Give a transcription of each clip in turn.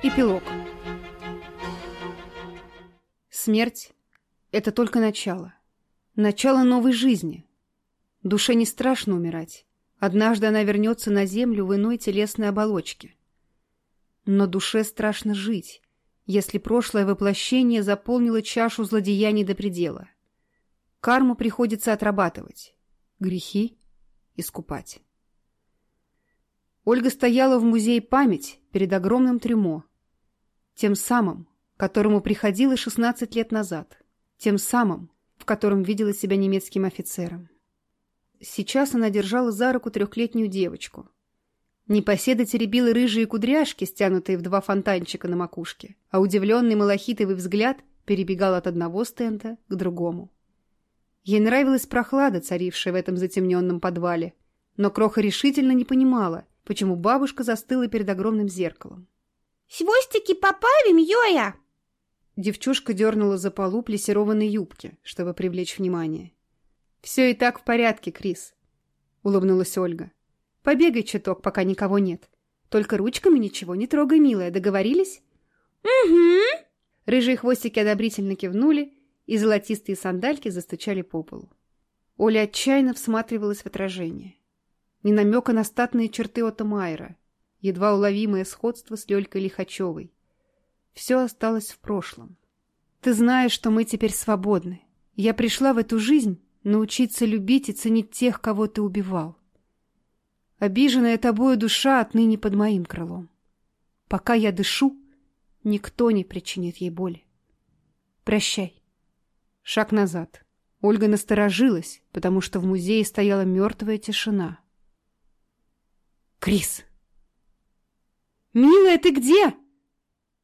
Эпилог. Смерть — это только начало. Начало новой жизни. Душе не страшно умирать. Однажды она вернется на землю в иной телесной оболочке. Но душе страшно жить, если прошлое воплощение заполнило чашу злодеяний до предела. Карму приходится отрабатывать, грехи — искупать. Ольга стояла в музее «Память» перед огромным трюмо, тем самым, которому приходила 16 лет назад, тем самым, в котором видела себя немецким офицером. Сейчас она держала за руку трехлетнюю девочку. Непоседа теребила рыжие кудряшки, стянутые в два фонтанчика на макушке, а удивленный малахитовый взгляд перебегал от одного стенда к другому. Ей нравилась прохлада, царившая в этом затемненном подвале, но Кроха решительно не понимала, почему бабушка застыла перед огромным зеркалом. «Хвостики поправим, Йоя!» Девчушка дернула за полу плессированной юбки, чтобы привлечь внимание. «Все и так в порядке, Крис», — улыбнулась Ольга. «Побегай чуток, пока никого нет. Только ручками ничего не трогай, милая, договорились?» «Угу». Рыжие хвостики одобрительно кивнули, и золотистые сандальки застучали по полу. Оля отчаянно всматривалась в отражение ни намека на статные черты Отто Майера, едва уловимое сходство с Лёлькой Лихачевой. Все осталось в прошлом. Ты знаешь, что мы теперь свободны. Я пришла в эту жизнь научиться любить и ценить тех, кого ты убивал. Обиженная тобою душа отныне под моим крылом. Пока я дышу, никто не причинит ей боли. Прощай. Шаг назад. Ольга насторожилась, потому что в музее стояла мертвая тишина — Крис!» «Милая, ты где?»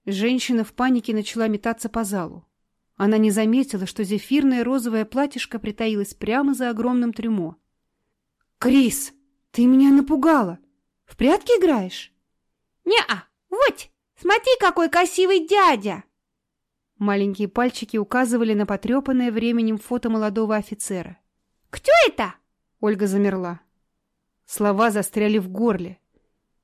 Женщина в панике начала метаться по залу. Она не заметила, что зефирное розовое платьишко притаилось прямо за огромным трюмо. «Крис, ты меня напугала! В прятки играешь?» «Не-а! Вот! Смотри, какой красивый дядя!» Маленькие пальчики указывали на потрепанное временем фото молодого офицера. «Кто это?» Ольга замерла. Слова застряли в горле.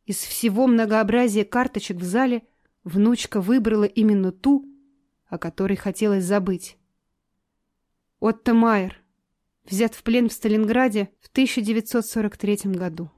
Из всего многообразия карточек в зале внучка выбрала именно ту, о которой хотелось забыть. Отто Майер. Взят в плен в Сталинграде в 1943 году.